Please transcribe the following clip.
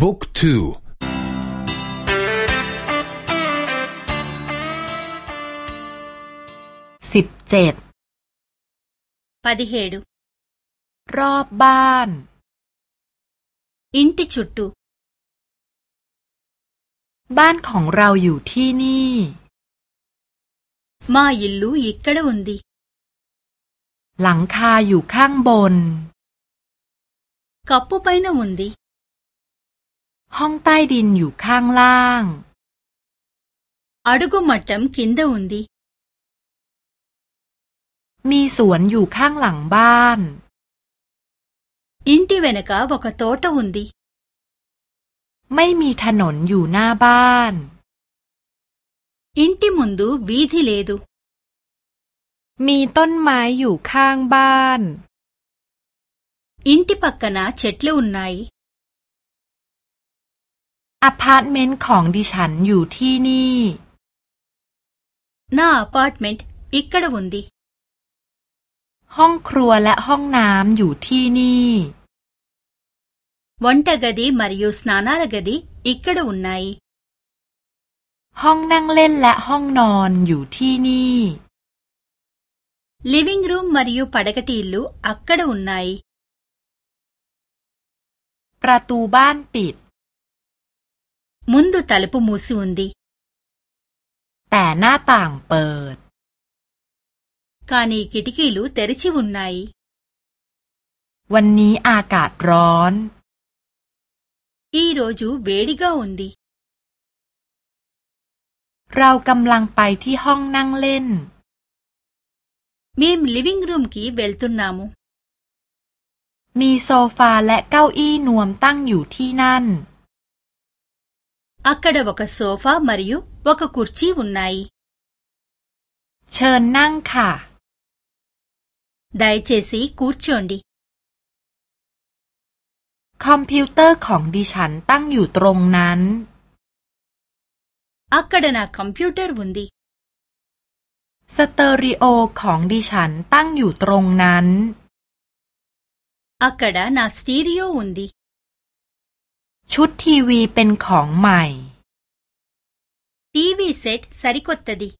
book two สิบเจ็ด పదిహేడు รอบบ้าน ఇంటి చుట్టూ บ้านของเราอยู่ที่นี่ మా ఇల్లు ఇక్కడ ఉంది หลังคาอยู่ข้างบน กอบปูไปนะมุนดี ห้องใต้ดินอยู่ข้างล่าง అడుగు మట్టం కింద ఉంది มีสวนอยู่ข้างหลังบ้าน ఇంటి వెనక ఒక తోట ఉంది ไม่มีถนนอยู่หน้าบ้าน ఇంటి ముందు వీధి లేదు มีต้นไม้อยู่ข้างบ้าน ఇంటి పక్కన చెట్లు ఉన్నాయి อพาร์ตเมนต์ของดิฉันอยู่ที่นี่ నా అపార్ట్మెంట్ ఇక్కడ ఉంది ห้องครัวและห้องน้ำอยู่ที่นี่ వంటగది మరియు స్నానాల గది ఇక్కడ ఉన్నాయి ห้องนั่งเล่นและห้องนอนอยู่ที่นี่ లివింగ్ రూమ్ మరియు పడకటి ఇల్లు అక్కడ ఉన్నాయి ประตูบ้านปิด ముందు తలుపు మూసి ఉంది แต่หน้าต่างเปิด కానీ కిటికీలు తెరిచి ఉన్నాయి วันนี้อากาศร้อน ఈ రోజు వేడిగా ఉంది เรากำลังไปที่ห้องนั่งเล่น మేం లివింగ్ రూమ్ కి వెళ్తున్నాము มีโซฟาและเก้าอี้นวมตั้งอยู่ที่นั่น అక్కడ ఒక సోఫా మరియు ఒక కుర్చీ ఉన్నాయి เชิญนั่งค่ะ దయచేసి కూర్చోండి คอมพิวเตอร์ของดิฉันตั้งอยู่ตรงนั้น అక్కడ నా కంప్యూటర్ ఉంది สเตอริโอของดิฉันตั้งอยู่ตรงนั้น అక్కడ నా స్టీరియో ఉంది ชุดทีวีเป็นของใหม่టీవీ సెట్ సరికొత్తది